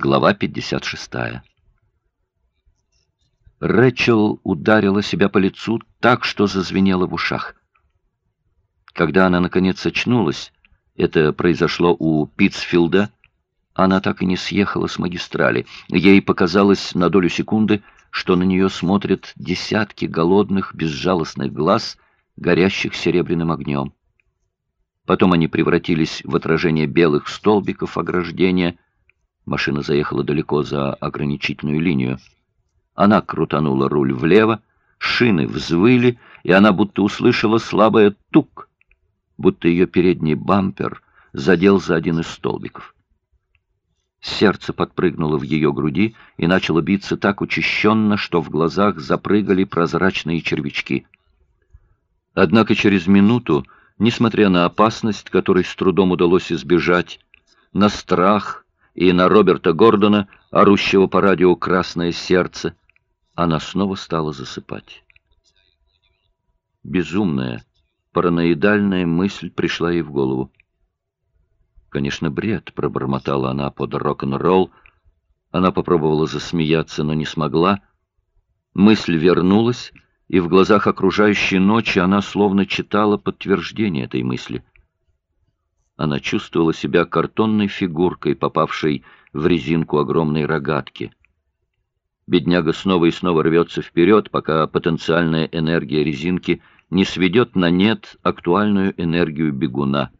Глава 56. Рэчел ударила себя по лицу так, что зазвенело в ушах. Когда она, наконец, очнулась, это произошло у Питцфилда, она так и не съехала с магистрали. Ей показалось на долю секунды, что на нее смотрят десятки голодных, безжалостных глаз, горящих серебряным огнем. Потом они превратились в отражение белых столбиков ограждения — Машина заехала далеко за ограничительную линию. Она крутанула руль влево, шины взвыли, и она будто услышала слабое тук, будто ее передний бампер задел за один из столбиков. Сердце подпрыгнуло в ее груди и начало биться так учащенно, что в глазах запрыгали прозрачные червячки. Однако через минуту, несмотря на опасность, которой с трудом удалось избежать, на страх и на Роберта Гордона, орущего по радио «Красное сердце», она снова стала засыпать. Безумная, параноидальная мысль пришла ей в голову. Конечно, бред, пробормотала она под рок-н-ролл. Она попробовала засмеяться, но не смогла. Мысль вернулась, и в глазах окружающей ночи она словно читала подтверждение этой мысли — она чувствовала себя картонной фигуркой, попавшей в резинку огромной рогатки. Бедняга снова и снова рвется вперед, пока потенциальная энергия резинки не сведет на нет актуальную энергию бегуна.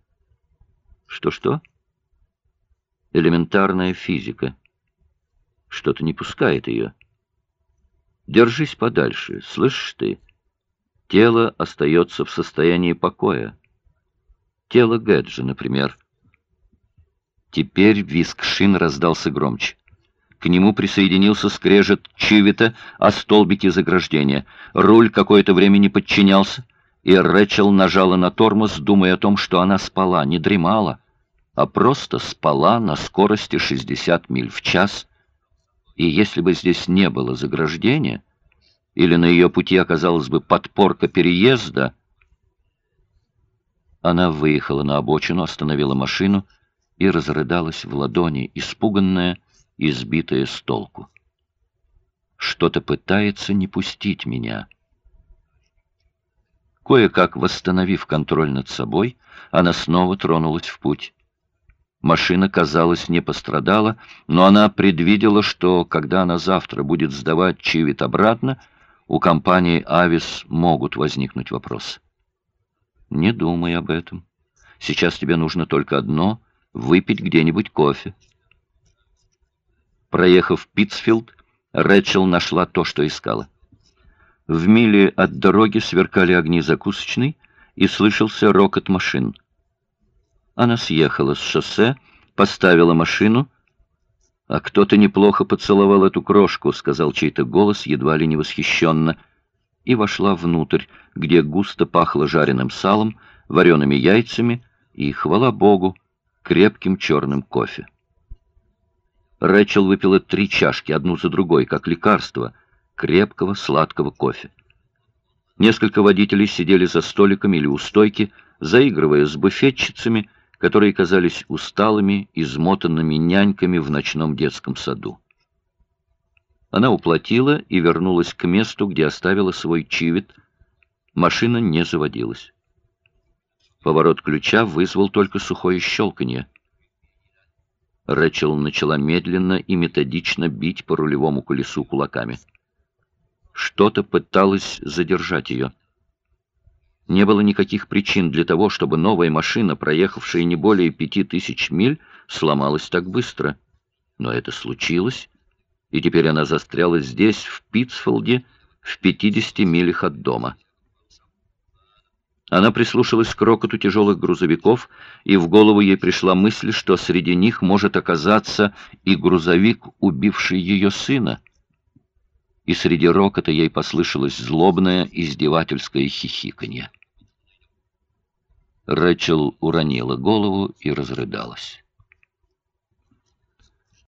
Что-что? Элементарная физика. Что-то не пускает ее. Держись подальше, слышишь ты? Тело остается в состоянии покоя. Тело Гэджи, например. Теперь виск шин раздался громче. К нему присоединился скрежет чивита о столбике заграждения. Руль какое-то время не подчинялся, и Рэчел нажала на тормоз, думая о том, что она спала, не дремала, а просто спала на скорости 60 миль в час. И если бы здесь не было заграждения, или на ее пути оказалась бы подпорка переезда, она выехала на обочину, остановила машину и разрыдалась в ладони, испуганная и сбитая с толку. Что-то пытается не пустить меня. Кое-как восстановив контроль над собой, она снова тронулась в путь. Машина, казалось, не пострадала, но она предвидела, что, когда она завтра будет сдавать Чивит обратно, у компании «Авис» могут возникнуть вопросы. Не думай об этом. Сейчас тебе нужно только одно — выпить где-нибудь кофе. Проехав Питцфилд, Рэчел нашла то, что искала. В миле от дороги сверкали огни закусочной, и слышался рокот машин. Она съехала с шоссе, поставила машину. «А кто-то неплохо поцеловал эту крошку», — сказал чей-то голос, едва ли не восхищенно — и вошла внутрь, где густо пахло жареным салом, вареными яйцами и, хвала богу, крепким черным кофе. Рэчел выпила три чашки, одну за другой, как лекарство, крепкого сладкого кофе. Несколько водителей сидели за столиками или у стойки, заигрывая с буфетчицами, которые казались усталыми, измотанными няньками в ночном детском саду. Она уплатила и вернулась к месту, где оставила свой чивит. Машина не заводилась. Поворот ключа вызвал только сухое щелканье. Рэчел начала медленно и методично бить по рулевому колесу кулаками. Что-то пыталось задержать ее. Не было никаких причин для того, чтобы новая машина, проехавшая не более пяти тысяч миль, сломалась так быстро. Но это случилось, и теперь она застряла здесь, в Питцфолде, в 50 милях от дома. Она прислушалась к рокоту тяжелых грузовиков, и в голову ей пришла мысль, что среди них может оказаться и грузовик, убивший ее сына. И среди рокота ей послышалось злобное издевательское хихиканье. Рэчел уронила голову и разрыдалась.